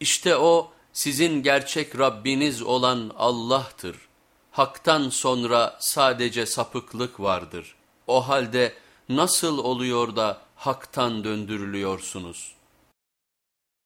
İşte o sizin gerçek Rabbiniz olan Allah'tır. Hak'tan sonra sadece sapıklık vardır. O halde nasıl oluyor da haktan döndürülüyorsunuz?''